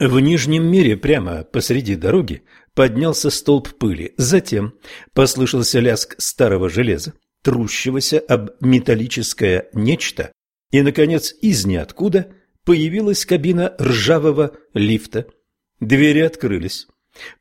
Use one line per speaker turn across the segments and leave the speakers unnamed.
В Нижнем мире прямо посреди дороги поднялся столб пыли. Затем послышался лязг старого железа, трущегося об металлическое нечто, и, наконец, из ниоткуда появилась кабина ржавого лифта. Двери открылись.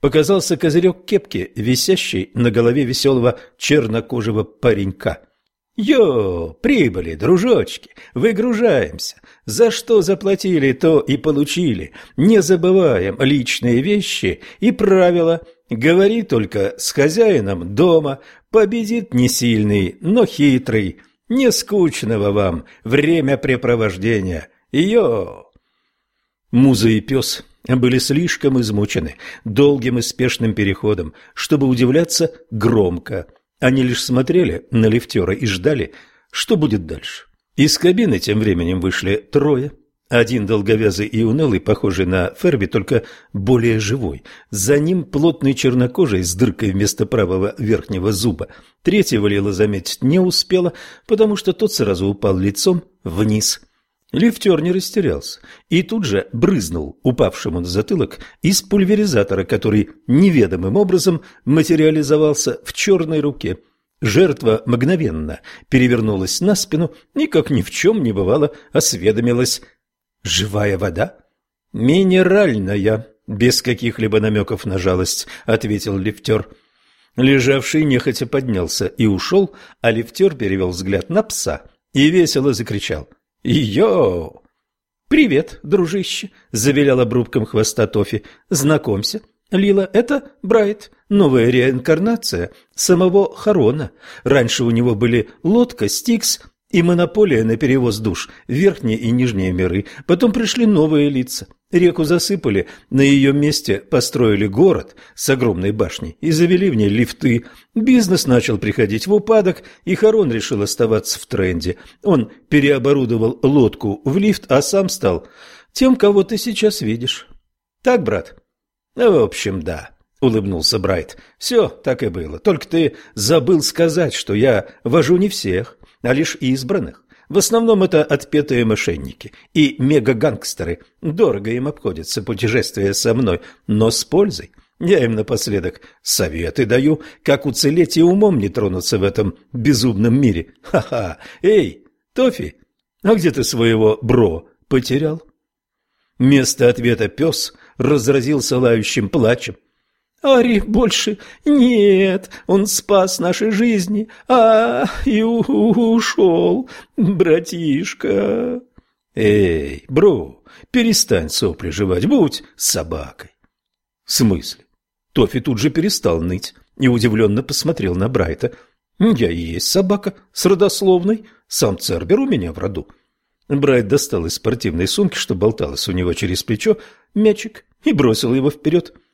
Показался козырек кепки, висящий на голове веселого чернокожего паренька. «Йо, прибыли, дружочки, выгружаемся. За что заплатили, то и получили. Не забываем личные вещи и правила. Говори только с хозяином дома. Победит не сильный, но хитрый. Не скучного вам времяпрепровождения. Йо!» Муза и пес были слишком измучены долгим и спешным переходом, чтобы удивляться громко – они лишь смотрели на лифтера и ждали, что будет дальше. Из кабины тем временем вышли трое. Один долговязый и унылый, похожий на Ферби, только более живой. За ним плотный чернокожий с дыркой вместо правого верхнего зуба. Третьего Лила заметить не успела, потому что тот сразу упал лицом вниз. Лифтер не растерялся и тут же брызнул упавшему на затылок из пульверизатора, который неведомым образом материализовался в черной руке. Жертва мгновенно перевернулась на спину и, как ни в чем не бывало, осведомилась. «Живая вода?» «Минеральная», без каких-либо намеков на жалость, ответил лифтер. Лежавший нехотя поднялся и ушел, а лифтер перевел взгляд на пса и весело закричал. «Йоу!» «Привет, дружище!» – завилял обрубком хвоста Тофи. «Знакомься, Лила, это Брайт, новая реинкарнация самого Харона. Раньше у него были лодка, Стикс и монополия на перевоз душ верхние и нижние миры. Потом пришли новые лица. Реку засыпали, на ее месте построили город с огромной башней и завели в ней лифты. Бизнес начал приходить в упадок, и Харон решил оставаться в тренде. Он переоборудовал лодку в лифт, а сам стал тем, кого ты сейчас видишь. Так, брат? В общем, да. — улыбнулся Брайт. «Все так и было. Только ты забыл сказать, что я вожу не всех, а лишь избранных. В основном это отпетые мошенники и мегагангстеры. Дорого им обходится путешествие со мной, но с пользой. Я им напоследок советы даю, как уцелеть и умом не тронуться в этом безумном мире. Ха-ха! Эй, Тофи, а где ты своего бро потерял? Вместо ответа пес разразился лающим плачем. Ари больше нет, он спас наши жизни, а и ушел, братишка. Эй, бро, перестань сопли жевать, будь собакой. В смысле? Тофи тут же перестал ныть и удивленно посмотрел на Брайта. Я и есть собака с родословной, сам Цербер у меня в роду. Брайт достал из спортивной сумки, что болталось у него через плечо, мячик и бросил его вперед. —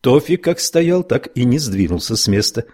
Тофи как стоял, так и не сдвинулся с места.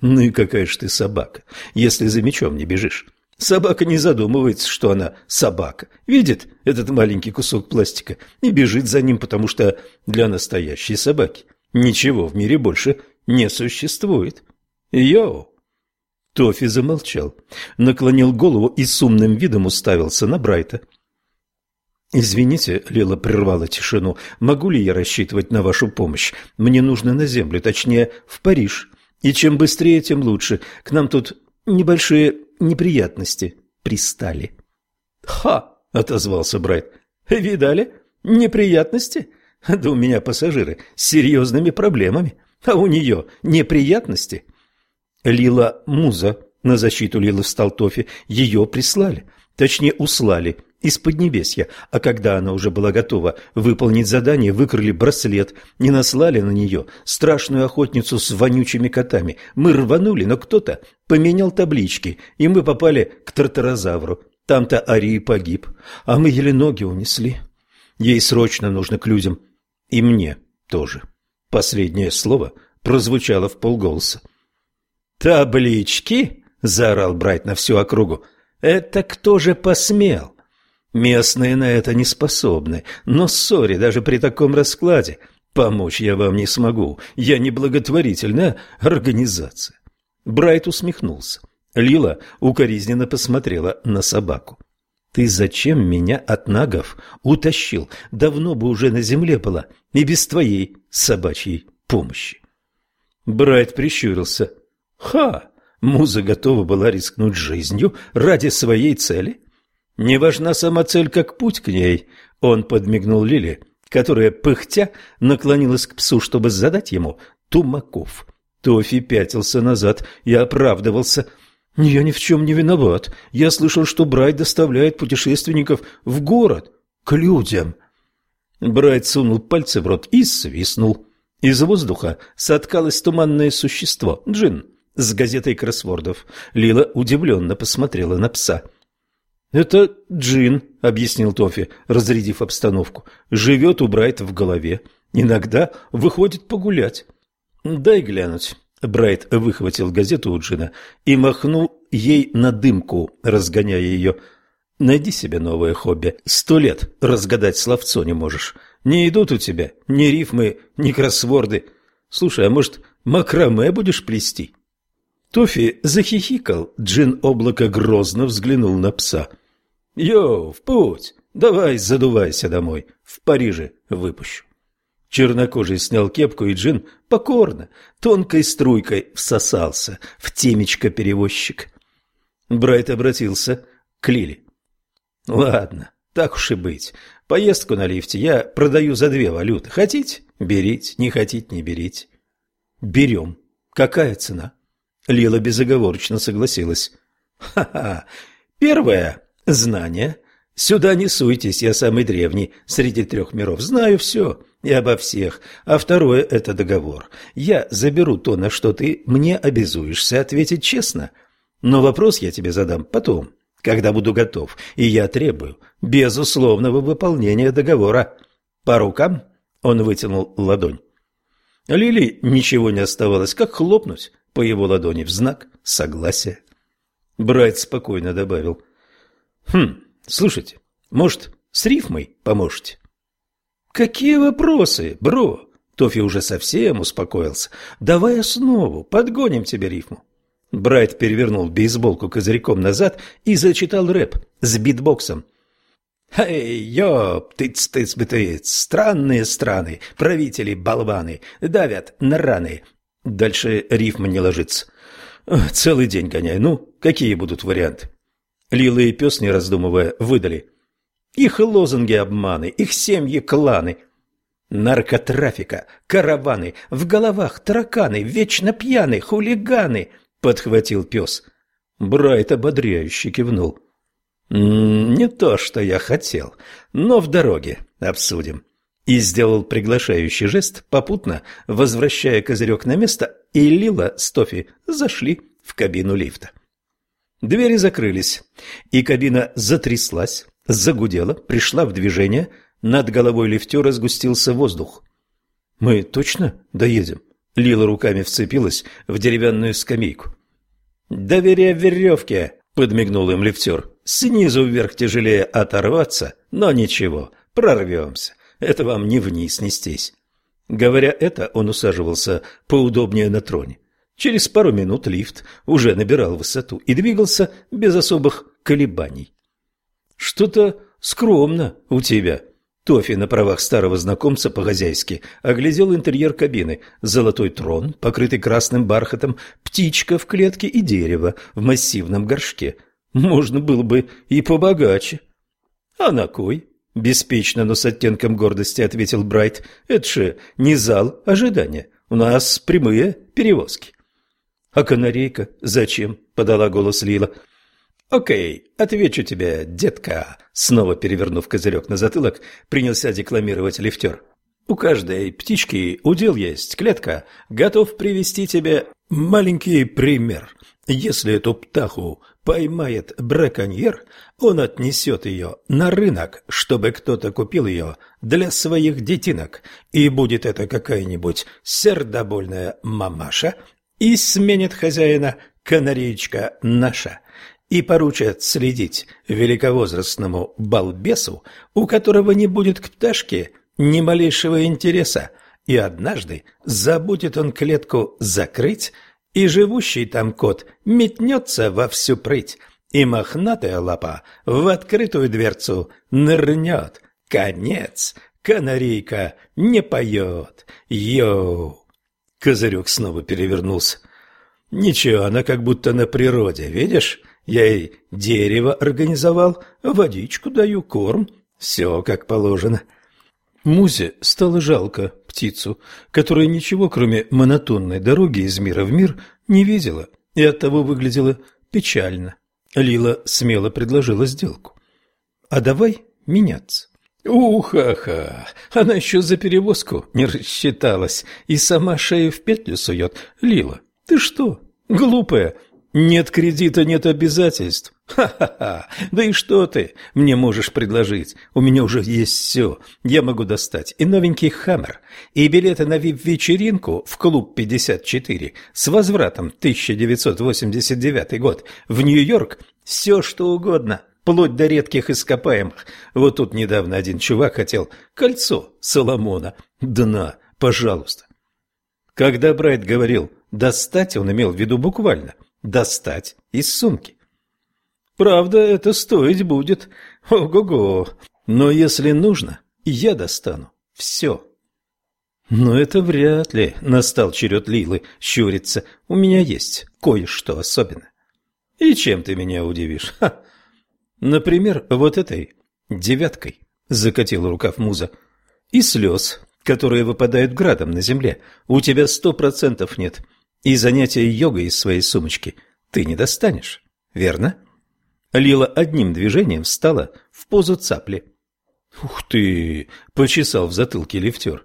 Ну и какая ж ты собака, если за мечом не бежишь. Собака не задумывается, что она собака. Видит этот маленький кусок пластика и бежит за ним, потому что для настоящей собаки ничего в мире больше не существует. Йоу! Тофи замолчал, наклонил голову и с умным видом уставился на Брайта. «Извините», — Лила прервала тишину, — «могу ли я рассчитывать на вашу помощь? Мне нужно на землю, точнее, в Париж. И чем быстрее, тем лучше. К нам тут небольшие неприятности пристали». «Ха!» — отозвался Брайт. «Видали? Неприятности? Да у меня пассажиры с серьезными проблемами, а у нее неприятности». Лила Муза на защиту Лилы встал Тофи. Ее прислали, точнее услали из Поднебесья, а когда она уже была готова выполнить задание, выкрали браслет, не наслали на нее страшную охотницу с вонючими котами. Мы рванули, но кто-то поменял таблички, и мы попали к тартарозавру. Там-то Арии погиб, а мы еле ноги унесли. Ей срочно нужно к людям. И мне тоже. Последнее слово прозвучало в полголоса. «Таблички?» — заорал Брайт на всю округу. «Это кто же посмел?» Местные на это не способны, но, сори, даже при таком раскладе помочь я вам не смогу. Я не благотворительная организация. Брайт усмехнулся. Лила укоризненно посмотрела на собаку. Ты зачем меня от нагов утащил? Давно бы уже на земле была, и без твоей собачьей помощи. Брайт прищурился. Ха! Муза готова была рискнуть жизнью ради своей цели? Не важна сама цель, как путь к ней. Он подмигнул Лили, которая, пыхтя, наклонилась к псу, чтобы задать ему тумаков. Тофи пятился назад и оправдывался – «Я ни в чем не виноват. Я слышал, что Брайт доставляет путешественников в город, к людям». Брайт сунул пальцы в рот и свистнул. Из воздуха соткалось туманное существо, джин, с газетой кроссвордов. Лила удивленно посмотрела на пса. «Это Джин», — объяснил Тофи, разрядив обстановку. «Живет у Брайта в голове. Иногда выходит погулять». «Дай глянуть». Брайт выхватил газету у Джина и махнул ей на дымку, разгоняя ее. «Найди себе новое хобби. Сто лет разгадать словцо не можешь. Не идут у тебя ни рифмы, ни кроссворды. Слушай, а может, макраме будешь плести?» Тофи захихикал. Джин облако грозно взглянул на пса. «Йоу, в путь! Давай задувайся домой. В Париже выпущу». Чернокожий снял кепку, и Джин покорно, тонкой струйкой всосался в темечко перевозчик. Брайт обратился к Лили. «Ладно, так уж и быть. Поездку на лифте я продаю за две валюты. Хотите – берите, не хотите – не берите». «Берем. Какая цена?» Лила безоговорочно согласилась. «Ха-ха! Первое – знание. Сюда не суйтесь, я самый древний среди трех миров. Знаю все и обо всех. А второе – это договор. Я заберу то, на что ты мне обязуешься ответить честно. Но вопрос я тебе задам потом, когда буду готов. И я требую безусловного выполнения договора. По рукам он вытянул ладонь. Лили ничего не оставалось, как хлопнуть по его ладони в знак согласия. Брайт спокойно добавил. «Хм, слушайте, может, с рифмой поможете?» «Какие вопросы, бро?» Тофи уже совсем успокоился. «Давай основу, подгоним тебе рифму». Брайт перевернул бейсболку козырьком назад и зачитал рэп с битбоксом. «Эй, ёп, тыц-тыц-бытыц, странные страны, правители болваны, давят на раны». Дальше рифма не ложится. Целый день гоняй, ну, какие будут варианты? Лила и пес, не раздумывая, выдали. Их лозунги обманы, их семьи кланы. Наркотрафика, караваны, в головах тараканы, вечно пьяны, хулиганы, подхватил пес. Брайт ободряюще кивнул. «Не то, что я хотел, но в дороге обсудим». И сделал приглашающий жест, попутно возвращая козырек на место, и Лила с Тофи зашли в кабину лифта. Двери закрылись, и кабина затряслась, загудела, пришла в движение, над головой лифтера сгустился воздух. «Мы точно доедем?» Лила руками вцепилась в деревянную скамейку. «Доверие веревке!» — подмигнул им лифтер. «Снизу вверх тяжелее оторваться, но ничего, прорвемся. Это вам не вниз нестись». Говоря это, он усаживался поудобнее на троне. Через пару минут лифт уже набирал высоту и двигался без особых колебаний. Что-то скромно у тебя. Тофи на правах старого знакомца по-хозяйски оглядел интерьер кабины. Золотой трон, покрытый красным бархатом, птичка в клетке и дерево в массивном горшке. Можно было бы и побогаче. А на кой? Беспечно, но с оттенком гордости ответил Брайт. Это же не зал ожидания. У нас прямые перевозки. А канарейка зачем? Подала голос Лила. «Окей, отвечу тебе, детка», — снова перевернув козырек на затылок, принялся декламировать лифтер. «У каждой птички удел есть клетка. Готов привести тебе маленький пример. Если эту птаху поймает браконьер, он отнесет ее на рынок, чтобы кто-то купил ее для своих детинок, и будет это какая-нибудь сердобольная мамаша, и сменит хозяина канареечка наша» и поручат следить великовозрастному балбесу, у которого не будет к пташке ни малейшего интереса, и однажды забудет он клетку закрыть, и живущий там кот метнется во всю прыть и мохнатая лапа в открытую дверцу нырнет. Конец. Канарейка не поет. Йоу. Козырек снова перевернулся. Ничего, она как будто на природе, видишь? Я ей дерево организовал, водичку даю, корм. Все как положено. Музе стало жалко птицу, которая ничего, кроме монотонной дороги из мира в мир, не видела и оттого выглядела печально. Лила смело предложила сделку. «А давай меняться». Уха-ха! Она еще за перевозку не рассчиталась и сама шею в петлю сует. Лила, ты что, глупая? Нет кредита, нет обязательств. Ха-ха-ха! Да и что ты мне можешь предложить? У меня уже есть все. Я могу достать и новенький «Хаммер», и билеты на вип-вечеринку в клуб 54 с возвратом 1989 год в Нью-Йорк. Все, что угодно, вплоть до редких ископаемых. Вот тут недавно один чувак хотел кольцо Соломона. Дна, пожалуйста. Когда Брайт говорил «достать», он имел в виду буквально – достать из сумки. Правда, это стоить будет. Ого-го. Но если нужно, я достану все. Но это вряд ли. Настал черед Лилы щуриться. У меня есть кое-что особенное. И чем ты меня удивишь? Ха. Например, вот этой девяткой, закатила рукав муза, и слез, которые выпадают градом на земле. У тебя сто процентов нет и занятия йогой из своей сумочки ты не достанешь, верно? Лила одним движением встала в позу цапли. «Ух ты!» — почесал в затылке лифтер.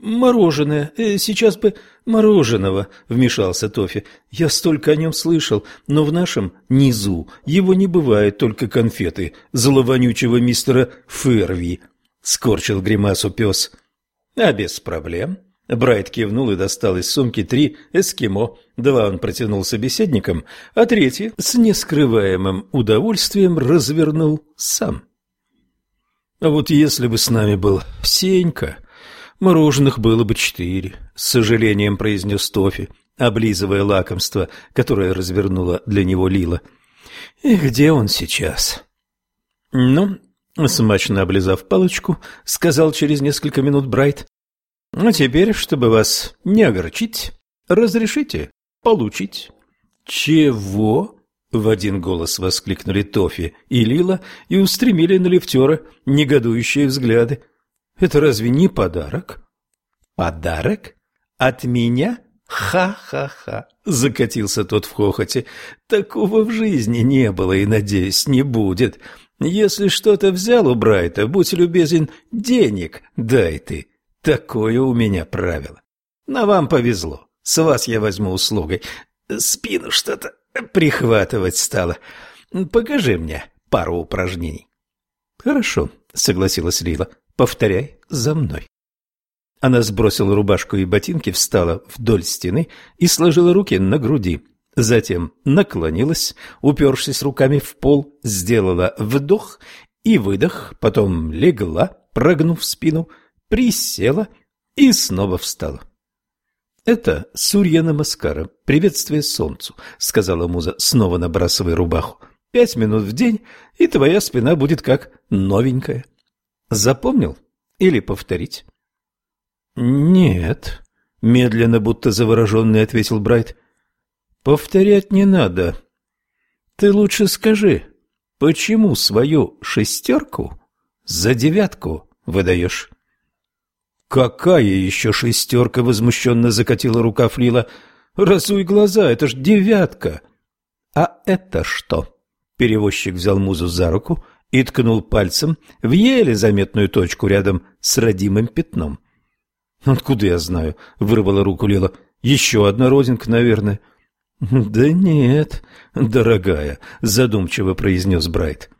«Мороженое. Э, сейчас бы мороженого», — вмешался Тофи. «Я столько о нем слышал, но в нашем низу его не бывает, только конфеты зловонючего мистера Ферви», — скорчил гримасу пес. «А без проблем», Брайт кивнул и достал из сумки три эскимо. Два он протянул собеседникам, а третий с нескрываемым удовольствием развернул сам. А вот если бы с нами был Сенька, мороженых было бы четыре, с сожалением произнес Тофи, облизывая лакомство, которое развернула для него Лила. И где он сейчас? Ну, смачно облизав палочку, сказал через несколько минут Брайт, а теперь, чтобы вас не огорчить, разрешите получить. Чего? В один голос воскликнули Тофи и Лила и устремили на лифтера негодующие взгляды. Это разве не подарок? Подарок? От меня? Ха-ха-ха! Закатился тот в хохоте. Такого в жизни не было и, надеюсь, не будет. Если что-то взял у Брайта, будь любезен, денег дай ты. Такое у меня правило. Но вам повезло. С вас я возьму услугой. Спину что-то прихватывать стало. Покажи мне пару упражнений. Хорошо, согласилась Лила. Повторяй за мной. Она сбросила рубашку и ботинки, встала вдоль стены и сложила руки на груди. Затем наклонилась, упершись руками в пол, сделала вдох и выдох, потом легла, прогнув спину, присела и снова встала. «Это Сурья Намаскара, приветствие солнцу», — сказала муза, снова набрасывая рубаху. «Пять минут в день, и твоя спина будет как новенькая. Запомнил? Или повторить?» «Нет», — медленно, будто завороженный, ответил Брайт. «Повторять не надо. Ты лучше скажи, почему свою шестерку за девятку выдаешь?» «Какая еще шестерка?» — возмущенно закатила рукав Лила. «Разуй глаза, это ж девятка!» «А это что?» Перевозчик взял музу за руку и ткнул пальцем в еле заметную точку рядом с родимым пятном. «Откуда я знаю?» — вырвала руку Лила. «Еще одна родинка, наверное». «Да нет, дорогая», — задумчиво произнес Брайт.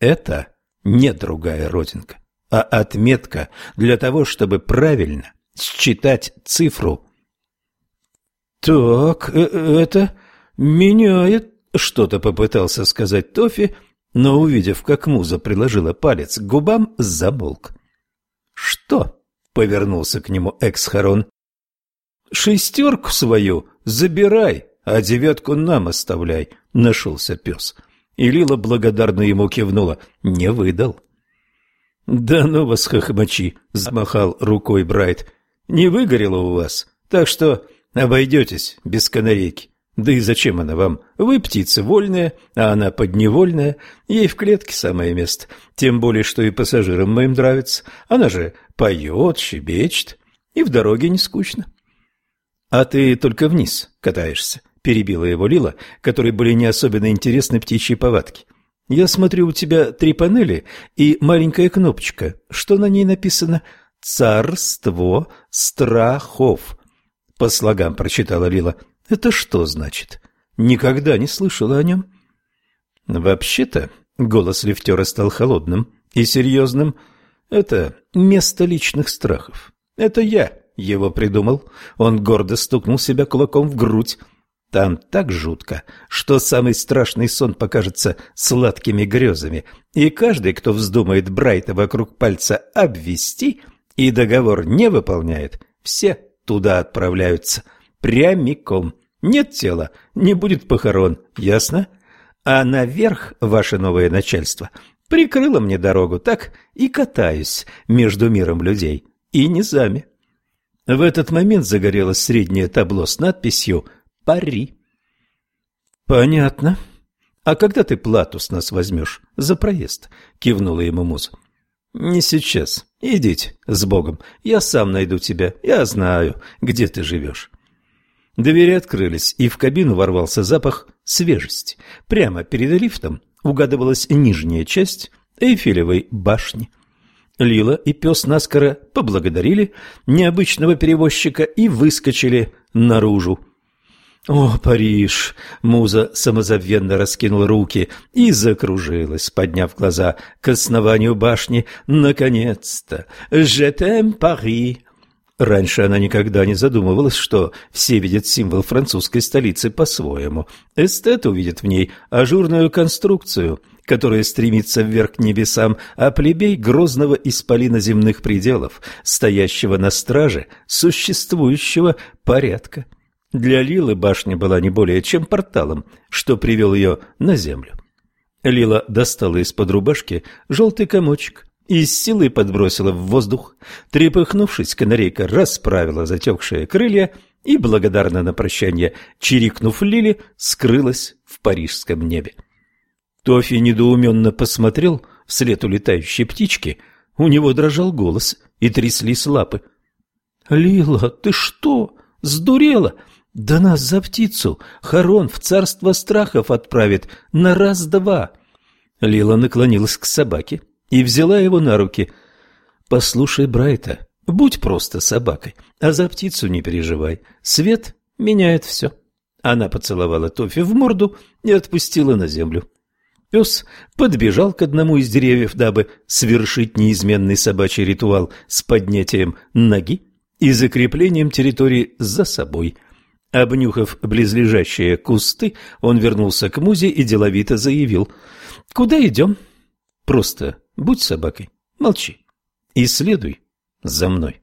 «Это не другая родинка а отметка для того, чтобы правильно считать цифру. «Так, э, это меняет...» — что-то попытался сказать Тофи, но, увидев, как Муза приложила палец к губам, замолк. «Что?» — повернулся к нему Экс-Харон. «Шестерку свою забирай, а девятку нам оставляй», — нашелся пес. И Лила благодарно ему кивнула. Не выдал. «Да ну вас, хохмачи!» — замахал рукой Брайт. «Не выгорело у вас, так что обойдетесь без канарейки. Да и зачем она вам? Вы птицы вольные, а она подневольная. Ей в клетке самое место. Тем более, что и пассажирам моим нравится. Она же поет, щебечет, и в дороге не скучно». «А ты только вниз катаешься», — перебила его Лила, которой были не особенно интересны птичьи повадки. Я смотрю, у тебя три панели и маленькая кнопочка. Что на ней написано? «Царство страхов». По слогам прочитала Лила. Это что значит? Никогда не слышала о нем. Вообще-то, голос лифтера стал холодным и серьезным. Это место личных страхов. Это я его придумал. Он гордо стукнул себя кулаком в грудь. Там так жутко, что самый страшный сон покажется сладкими грезами, и каждый, кто вздумает Брайта вокруг пальца обвести и договор не выполняет, все туда отправляются прямиком. Нет тела, не будет похорон, ясно? А наверх ваше новое начальство прикрыло мне дорогу, так и катаюсь между миром людей и низами. В этот момент загорелось среднее табло с надписью пари. Понятно. А когда ты плату с нас возьмешь за проезд? Кивнула ему муза. Не сейчас. Идите с Богом. Я сам найду тебя. Я знаю, где ты живешь. Двери открылись, и в кабину ворвался запах свежести. Прямо перед лифтом угадывалась нижняя часть Эйфелевой башни. Лила и пес наскоро поблагодарили необычного перевозчика и выскочили наружу. «О, Париж!» — муза самозабвенно раскинула руки и закружилась, подняв глаза к основанию башни. «Наконец-то! Жетем Пари!» Раньше она никогда не задумывалась, что все видят символ французской столицы по-своему. Эстет увидит в ней ажурную конструкцию, которая стремится вверх к небесам, а плебей — грозного исполина земных пределов, стоящего на страже существующего порядка. Для Лилы башня была не более чем порталом, что привел ее на землю. Лила достала из-под рубашки желтый комочек и с силой подбросила в воздух. Трепыхнувшись, канарейка расправила затекшие крылья и, благодарно на прощание, чирикнув Лили, скрылась в парижском небе. Тофи недоуменно посмотрел вслед улетающей птички. У него дрожал голос и тряслись лапы. — Лила, ты что, сдурела? Да нас за птицу Харон в царство страхов отправит на раз-два. Лила наклонилась к собаке и взяла его на руки. Послушай, Брайта, будь просто собакой, а за птицу не переживай. Свет меняет все. Она поцеловала Тофи в морду и отпустила на землю. Пес подбежал к одному из деревьев, дабы совершить неизменный собачий ритуал с поднятием ноги и закреплением территории за собой – Обнюхав близлежащие кусты, он вернулся к Музе и деловито заявил. «Куда идем?» «Просто будь собакой, молчи и следуй за мной».